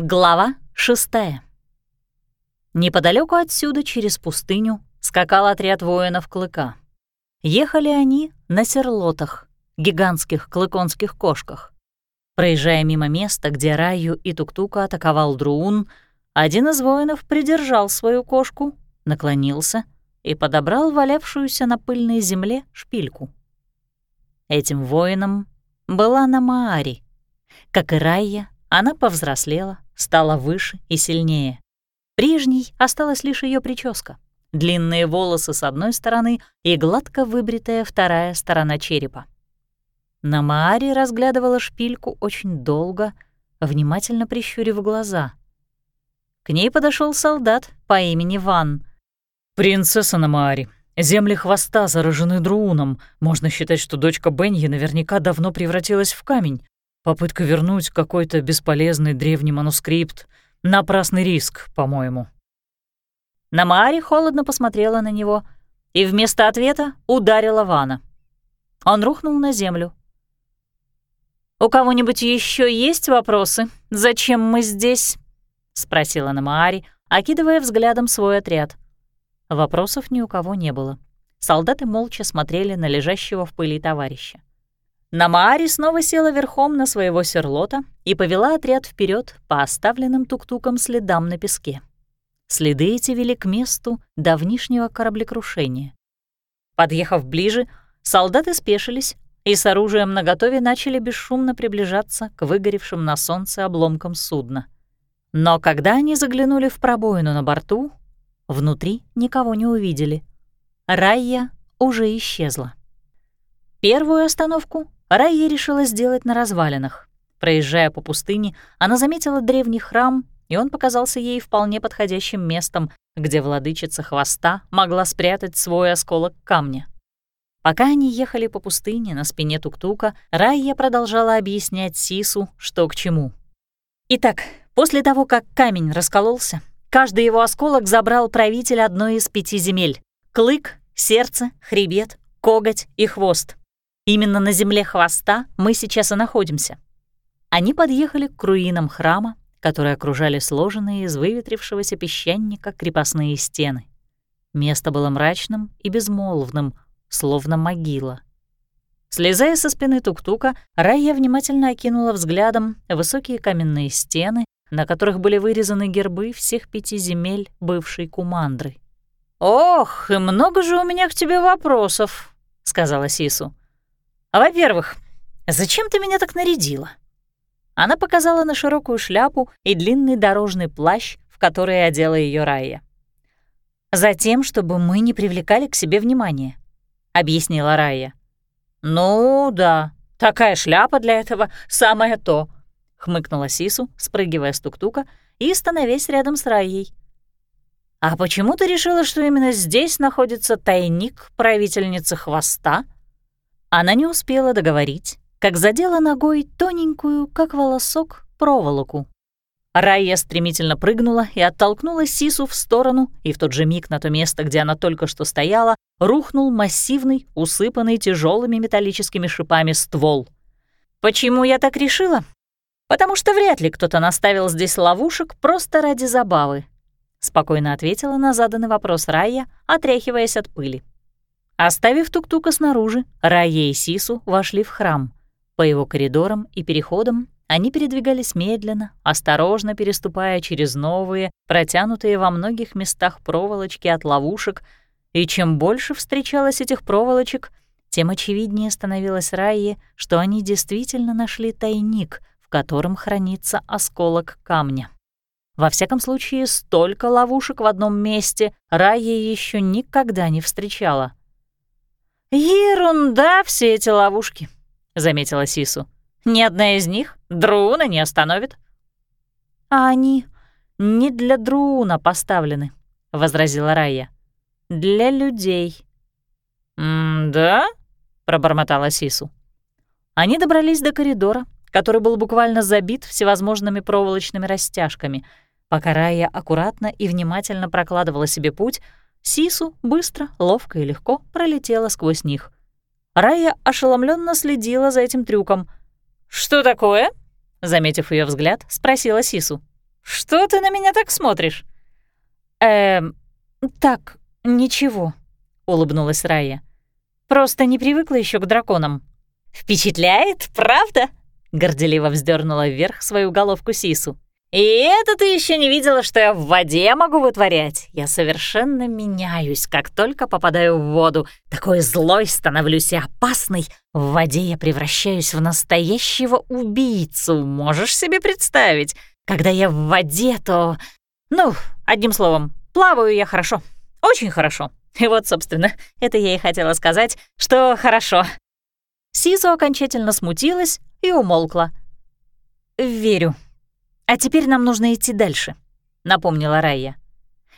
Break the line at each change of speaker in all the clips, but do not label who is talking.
Глава шестая. Неподалеку отсюда, через пустыню, скакал отряд воинов Клыка. Ехали они на серлотах, гигантских клыконских кошках. Проезжая мимо места, где Раю и Туктука атаковал Друун, один из воинов придержал свою кошку, наклонился и подобрал валявшуюся на пыльной земле шпильку. Этим воином была Намаари. Как и Райя, она повзрослела, стала выше и сильнее. Прежней осталась лишь ее прическа. Длинные волосы с одной стороны и гладко выбритая вторая сторона черепа. Намаари разглядывала шпильку очень долго, внимательно прищурив глаза. К ней подошел солдат по имени Ван.
«Принцесса Намаари, земли хвоста заражены друуном. Можно считать, что дочка Беньи наверняка давно превратилась в камень. Попытка вернуть какой-то бесполезный древний манускрипт — напрасный риск, по-моему».
Намаари холодно посмотрела на него и вместо ответа ударила Вана. Он рухнул на землю. «У кого-нибудь еще есть вопросы? Зачем мы здесь?» — спросила Намаари, окидывая взглядом свой отряд. Вопросов ни у кого не было. Солдаты молча смотрели на лежащего в пыли товарища. Намаари снова села верхом на своего серлота и повела отряд вперед по оставленным тук-тукам следам на песке. Следы эти вели к месту давнишнего кораблекрушения. Подъехав ближе, солдаты спешились и с оружием наготове начали бесшумно приближаться к выгоревшим на солнце обломкам судна. Но когда они заглянули в пробоину на борту, внутри никого не увидели. Райя уже исчезла. Первую остановку Райя решила сделать на развалинах. Проезжая по пустыне, она заметила древний храм, и он показался ей вполне подходящим местом, где владычица хвоста могла спрятать свой осколок камня. Пока они ехали по пустыне на спине тук-тука, Райя продолжала объяснять Сису, что к чему. Итак, после того, как камень раскололся, каждый его осколок забрал правитель одной из пяти земель — клык, сердце, хребет, коготь и хвост. Именно на земле хвоста мы сейчас и находимся. Они подъехали к руинам храма, которые окружали сложенные из выветрившегося песчаника крепостные стены. Место было мрачным и безмолвным, словно могила. Слезая со спины тук-тука, Райя внимательно окинула взглядом высокие каменные стены, на которых были вырезаны гербы всех пяти земель бывшей Кумандры. «Ох, и много же у меня к тебе вопросов», — сказала Сису. «Во-первых, зачем ты меня так нарядила?» Она показала на широкую шляпу и длинный дорожный плащ, в который одела ее Райя. «Затем, чтобы мы не привлекали к себе внимания», — объяснила Райя. «Ну да, такая шляпа для этого — самое то», — хмыкнула Сису, спрыгивая с тук-тука и становясь рядом с Райей. «А почему ты решила, что именно здесь находится тайник правительницы хвоста?» Она не успела договорить, как задела ногой тоненькую, как волосок, проволоку. Райя стремительно прыгнула и оттолкнула Сису в сторону, и в тот же миг на то место, где она только что стояла, рухнул массивный, усыпанный тяжелыми металлическими шипами ствол. «Почему я так решила? Потому что вряд ли кто-то наставил здесь ловушек просто ради забавы», — спокойно ответила на заданный вопрос Райя, отряхиваясь от пыли. Оставив тук-тука снаружи, Райя и Сису вошли в храм. По его коридорам и переходам они передвигались медленно, осторожно переступая через новые, протянутые во многих местах проволочки от ловушек, и чем больше встречалось этих проволочек, тем очевиднее становилось Райе, что они действительно нашли тайник, в котором хранится осколок камня. Во всяком случае, столько ловушек в одном месте Райя еще никогда не встречала. «Ерунда все эти ловушки», — заметила Сису. «Ни одна из них Друна не остановит». «А они не для Друна поставлены», — возразила Райя. «Для людей». «М-да?» — пробормотала Сису. Они добрались до коридора, который был буквально забит всевозможными проволочными растяжками. Пока Райя аккуратно и внимательно прокладывала себе путь, Сису быстро, ловко и легко пролетела сквозь них. Рая ошеломленно следила за этим трюком. «Что такое?» — заметив ее взгляд, спросила Сису. что ты на меня так смотришь?»
«Эм, так, ничего», — улыбнулась Рая. «Просто не привыкла еще к драконам».
«Впечатляет, правда?» — горделиво вздернула вверх свою головку Сису. «И это ты еще не видела, что я в воде могу вытворять? Я совершенно меняюсь, как только попадаю в воду. Такой злой становлюсь и опасной. В воде я превращаюсь в настоящего убийцу, можешь себе представить? Когда я в воде, то... Ну, одним словом, плаваю я хорошо, очень хорошо. И вот, собственно, это я и хотела сказать, что хорошо». Сизу окончательно смутилась и умолкла. «Верю», «А теперь нам нужно идти дальше», — напомнила Райя.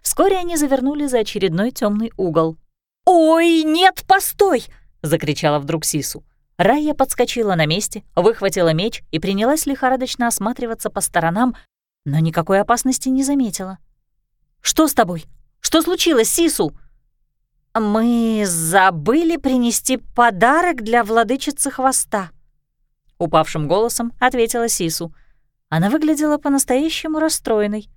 Вскоре они завернули за очередной темный угол. «Ой, нет, постой!» — закричала вдруг Сису. Райя подскочила на месте, выхватила меч и принялась лихорадочно осматриваться по сторонам, но никакой опасности не заметила. «Что с тобой? Что случилось, Сису?» «Мы забыли принести подарок для владычицы хвоста», — упавшим голосом ответила Сису. — она выглядела по-настоящему расстроенной.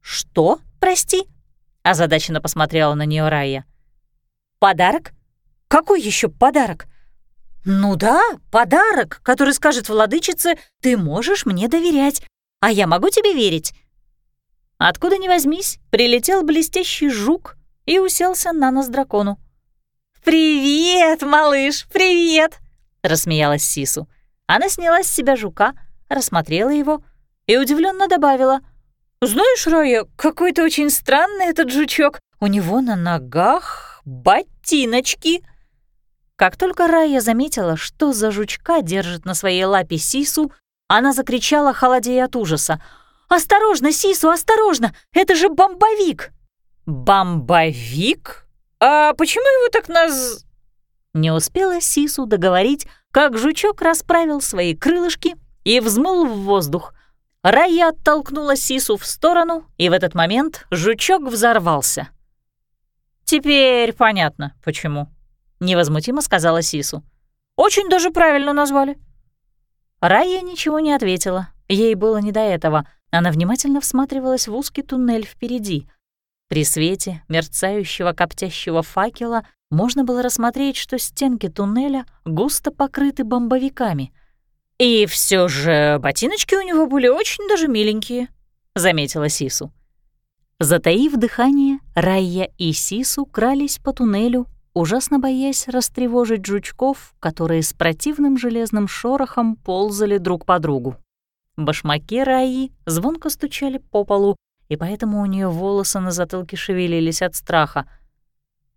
«Что, прости?» — озадаченно посмотрела на нее Райя. «Подарок? Какой еще подарок?» «Ну да, подарок, который скажет владычице, ты можешь мне доверять, а я могу тебе верить». Откуда ни возьмись, прилетел блестящий жук и уселся на нос дракону. «Привет, малыш, привет!» — рассмеялась Сису. Она сняла с себя жука, рассмотрела его и удивленно добавила. «Знаешь, Рая, какой-то очень странный этот жучок. У него на ногах ботиночки». Как только Рая заметила, что за жучка держит на своей лапе Сису, она закричала, холодея от ужаса. «Осторожно, Сису, осторожно! Это же бомбовик!» «Бомбовик? А почему его так наз...» Не успела Сису договорить, как жучок расправил свои крылышки и взмыл в воздух. Рая оттолкнула Сису в сторону, и в этот момент жучок взорвался. «Теперь понятно, почему», — невозмутимо сказала Сису. «Очень даже правильно назвали». Рая ничего не ответила, ей было не до этого. Она внимательно всматривалась в узкий туннель впереди. При свете мерцающего коптящего факела можно было рассмотреть, что стенки туннеля густо покрыты бомбовиками — «И все же ботиночки у него были очень даже миленькие», — заметила Сису. Затаив дыхание, Райя и Сису крались по туннелю, ужасно боясь растревожить жучков, которые с противным железным шорохом ползали друг по другу. Башмаки Раи звонко стучали по полу, и поэтому у нее волосы на затылке шевелились от страха.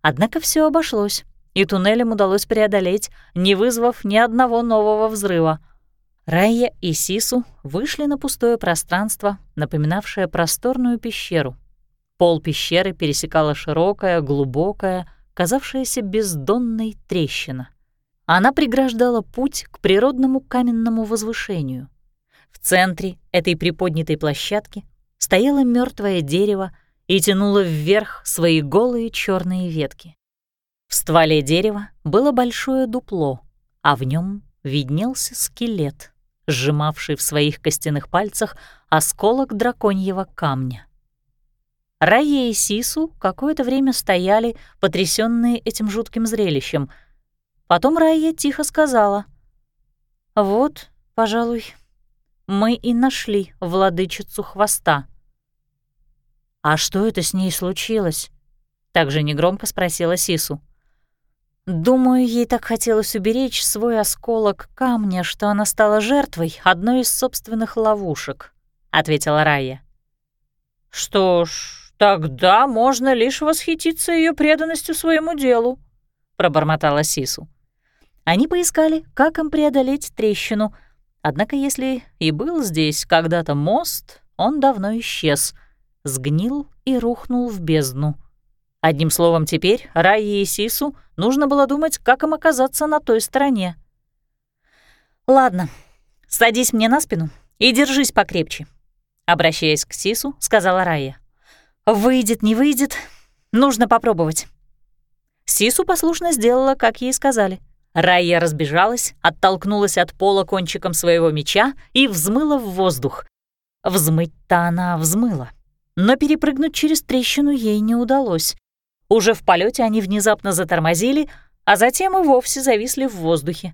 Однако все обошлось, и туннелем удалось преодолеть, не вызвав ни одного нового взрыва — Райя и Сису вышли на пустое пространство, напоминавшее просторную пещеру. Пол пещеры пересекала широкая, глубокая, казавшаяся бездонной трещина. Она преграждала путь к природному каменному возвышению. В центре этой приподнятой площадки стояло мертвое дерево и тянуло вверх свои голые черные ветки. В стволе дерева было большое дупло, а в нем виднелся скелет — сжимавший в своих костяных пальцах осколок драконьего камня. Райя и Сису какое-то время стояли, потрясенные этим жутким зрелищем. Потом Райя тихо сказала, «Вот, пожалуй, мы и нашли владычицу хвоста». «А что это с ней случилось?» — также негромко спросила Сису. Думаю, ей так хотелось уберечь свой осколок камня, что она стала жертвой одной из собственных ловушек, ответила Рая. Что ж, тогда можно лишь восхититься ее преданностью своему делу, пробормотала Сису. Они поискали, как им преодолеть трещину. Однако, если и был здесь когда-то мост, он давно исчез, сгнил и рухнул в бездну. Одним словом, теперь Райе и Сису нужно было думать, как им оказаться на той стороне. «Ладно, садись мне на спину и держись покрепче», — обращаясь к Сису, сказала Райя. «Выйдет, не выйдет, нужно попробовать». Сису послушно сделала, как ей сказали. Райя разбежалась, оттолкнулась от пола кончиком своего меча и взмыла в воздух. Взмыть-то она взмыла, но перепрыгнуть через трещину ей не удалось. Уже в полете они внезапно затормозили, а затем и вовсе зависли в воздухе.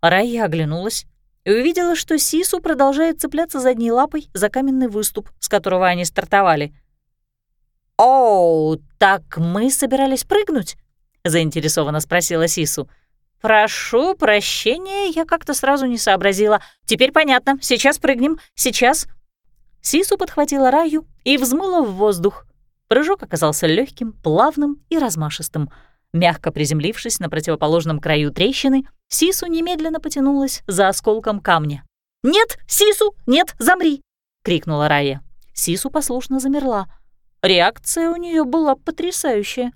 Райя оглянулась и увидела, что Сису продолжает цепляться задней лапой за каменный выступ, с которого они стартовали. «Оу, так мы собирались прыгнуть?» — заинтересованно спросила Сису. «Прошу прощения, я как-то сразу не сообразила. Теперь понятно. Сейчас прыгнем. Сейчас». Сису подхватила Раю и взмыла в воздух. Прыжок оказался легким, плавным и размашистым. Мягко приземлившись на противоположном краю трещины, Сису немедленно потянулась за осколком камня. «Нет, Сису, нет, замри!» — крикнула Рая. Сису послушно замерла. Реакция у нее была потрясающая.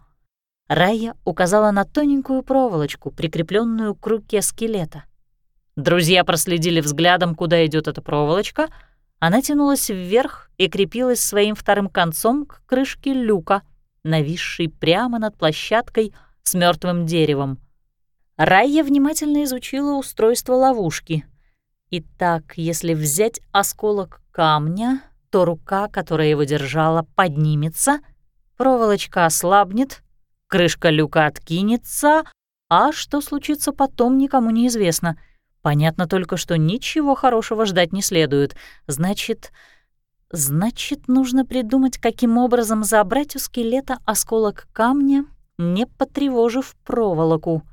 Рая указала на тоненькую проволочку, прикрепленную к руке скелета. Друзья проследили взглядом, куда идет эта проволочка. Она тянулась вверх и крепилась своим вторым концом к крышке люка, нависшей прямо над площадкой с мертвым деревом. Райя внимательно изучила устройство ловушки. Итак, если взять осколок камня, то рука, которая его держала, поднимется, проволочка ослабнет, крышка люка откинется, а что случится потом, никому не известно. Понятно только, что ничего хорошего ждать не следует. Значит, значит, нужно придумать, каким образом забрать у скелета осколок камня, не потревожив проволоку.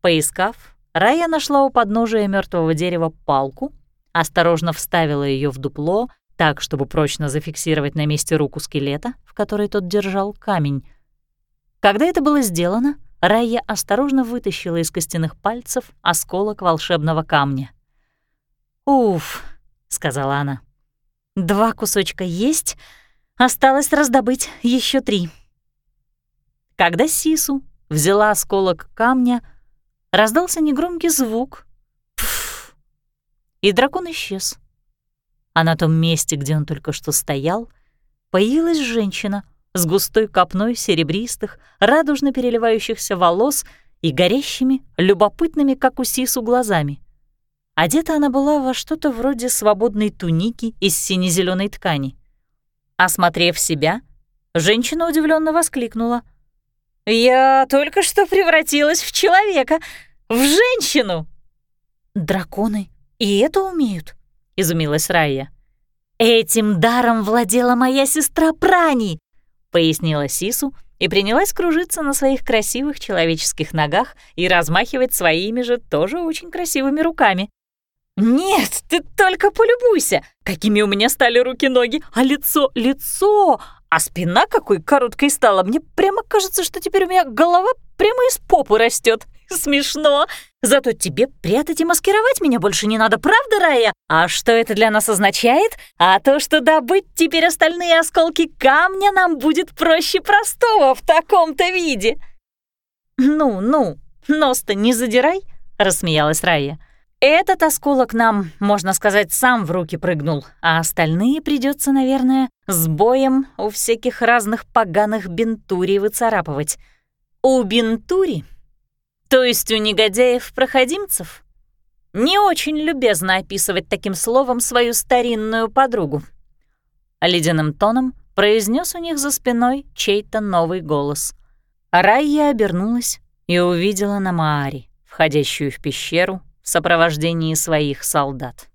Поискав, Рая нашла у подножия мертвого дерева палку, осторожно вставила ее в дупло, так, чтобы прочно зафиксировать на месте руку скелета, в которой тот держал камень. Когда это было сделано, Райя осторожно вытащила из костяных пальцев осколок волшебного камня. «Уф», — сказала она, — «два кусочка есть, осталось раздобыть еще три». Когда Сису взяла осколок камня, раздался негромкий звук «пф», и дракон исчез. А на том месте, где он только что стоял, появилась женщина — с густой копной серебристых, радужно переливающихся волос и горящими, любопытными, как у сису, глазами. Одета она была во что-то вроде свободной туники из сине зеленой ткани. Осмотрев себя, женщина удивленно воскликнула. «Я только что превратилась в человека, в женщину!» «Драконы и это умеют?» — изумилась Райя. «Этим даром владела моя сестра Прани!» Пояснила Сису и принялась кружиться на своих красивых человеческих ногах и размахивать своими же тоже очень красивыми руками. «Нет, ты только полюбуйся, какими у меня стали руки-ноги, а лицо, лицо, а спина какой короткой стала. Мне прямо кажется, что теперь у меня голова прямо из попы растет. Смешно. Зато тебе прятать и маскировать меня больше не надо, правда, Рая? А что это для нас означает? А то, что добыть теперь остальные осколки камня нам будет проще простого в таком-то виде. Ну, ну, нос-то не задирай, рассмеялась Рая. Этот осколок нам, можно сказать, сам в руки прыгнул, а остальные придется, наверное, с боем у всяких разных поганых бентурий выцарапывать. У бентури то есть у негодяев-проходимцев? Не очень любезно описывать таким словом свою старинную подругу. Ледяным тоном произнес у них за спиной чей-то новый голос. Райя обернулась и увидела Намаари, входящую в пещеру в сопровождении своих солдат.